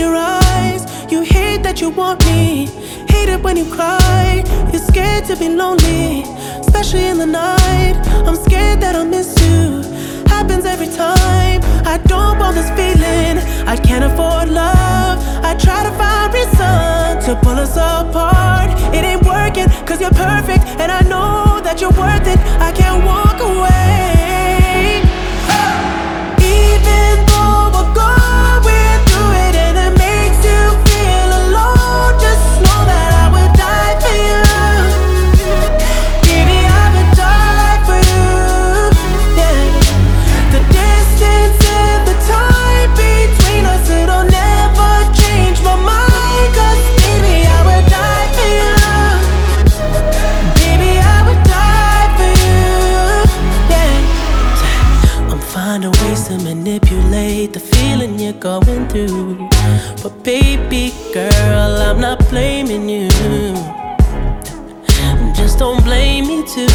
Your eyes. You hate that you want me. Hate it when you cry. You're scared to be lonely, especially in the night. I'm scared that I'll miss you. Happens every time. I don't want this feeling. I can't afford love. I'm finding ways to manipulate the feeling you're going through. But baby girl, I'm not blaming you. Just don't blame me too.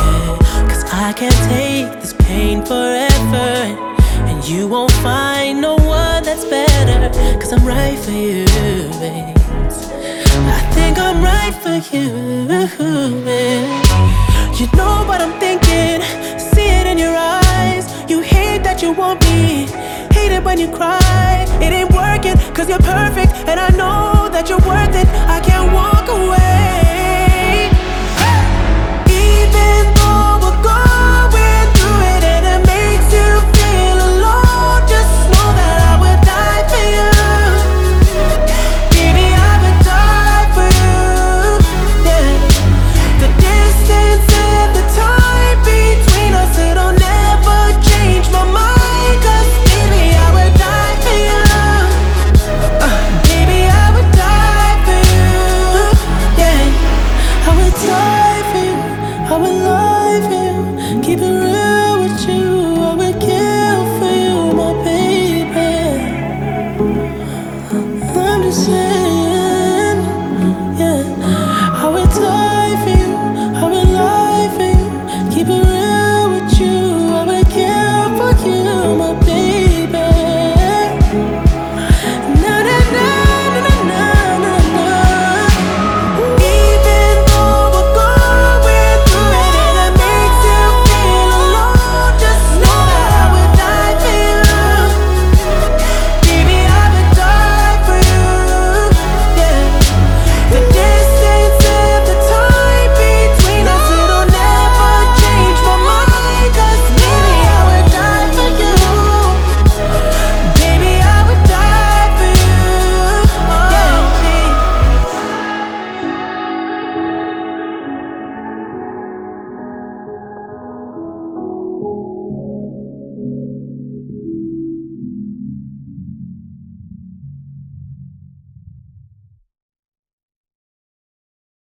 Yeah, Cause I can't take this pain forever. And you won't find no one that's better. Cause I'm right for you, babe. I think I'm right for you. man. You know what I'm thinking, in your eyes. You hate that you want me, hate it when you cry. It ain't working, cause you're perfect, and I know that you're worth it.